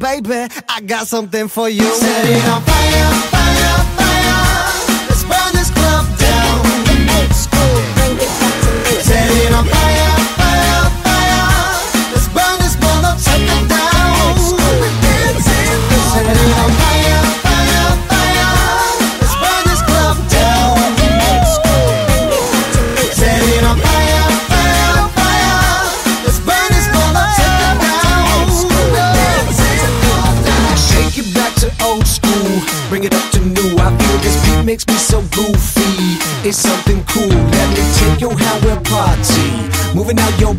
Baby, I got something for you. Set it on fire. fire. something cool. Let me take you how we're party. Moving out your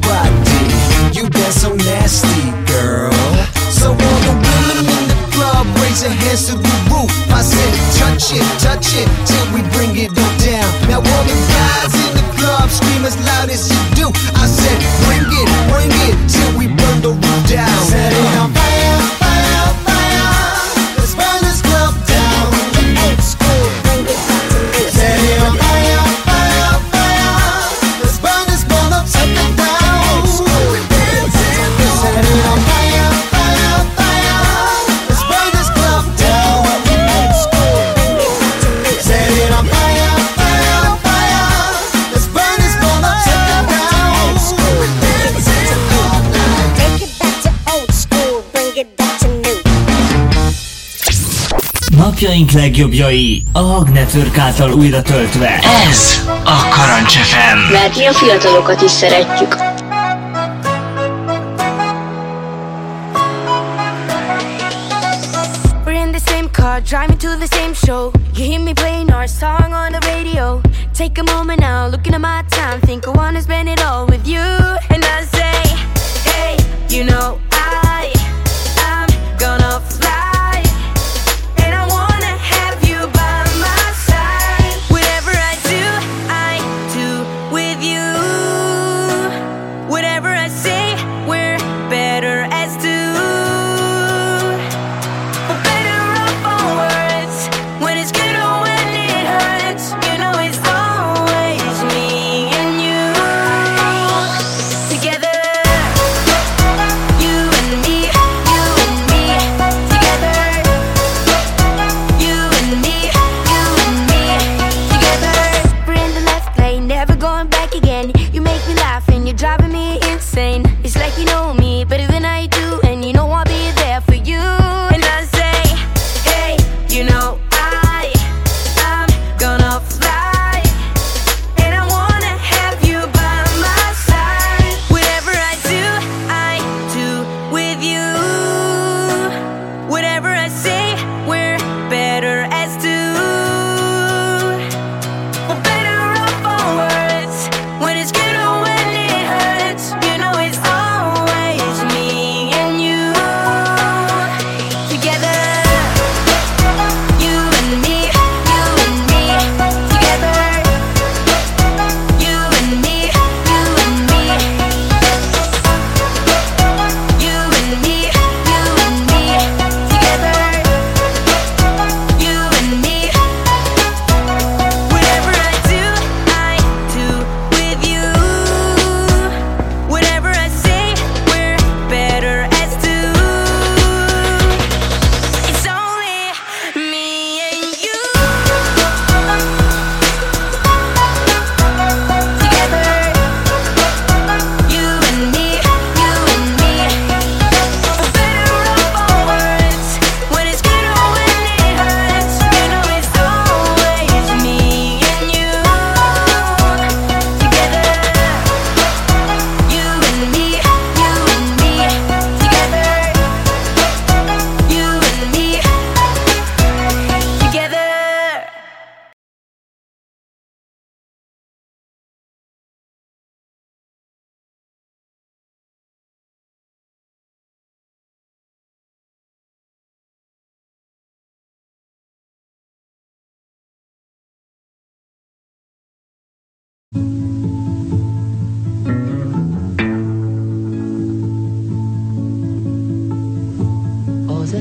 Napjaink legjobbjai, a Hag által újra töltve. Ez a Karancs FM. Mert mi a fiatalokat is szeretjük. driving to the same show. You hear me playing our song on the radio. Take a moment now, looking at my time. Think I wanna spend it all with you. And I say, hey, you know.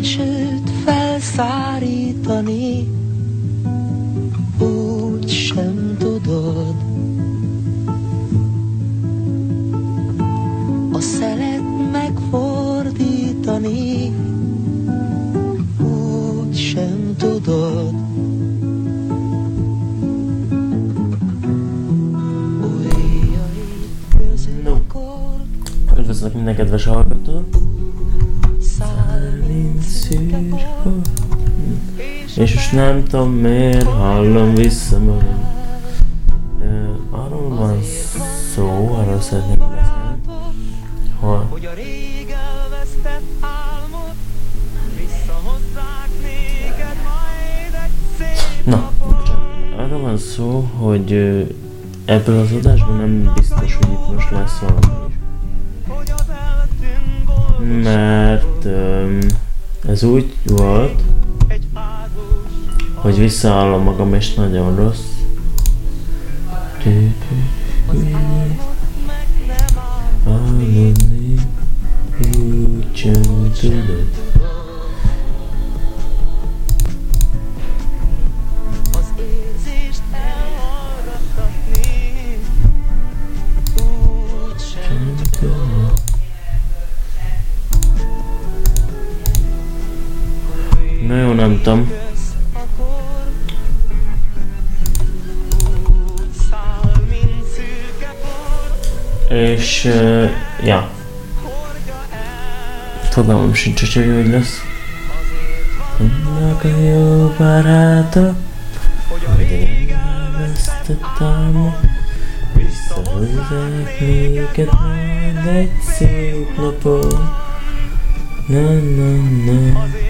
belsőt felszárítani, úgy sem tudod. A szelet megfordítani, úgy sem tudod. Üdvözlök minden kedves hallgatót! Mint szűrhó. És most nem tudom miért hallom vissza magam. Arról van szó, arról szeretném beszélni, hogy hogy a rég elvesztett álmod visszahozzák néked majd egy szép Na, arról van szó, hogy ebből az adásban nem biztos, hogy itt most lesz valami Mert öm, ez úgy volt, hogy visszaállom magam, és nagyon rossz. Tű, nem tudom. És, uh, ja, fogalmam sincs, hogy hogy lesz. Annak a jó baráta, hogy a hogy rég elvesztett álma, visszahozzák néked majd egy szép napon. Na, na, na,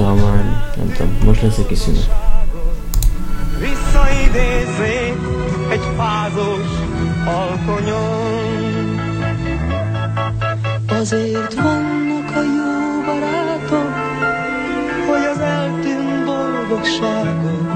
Szóval már, nem tudom, most lesz egy kis szünet. Visszaidézzék egy fázós alkonyon. Azért vannak a jó barátok, hogy az eltűnt boldogságot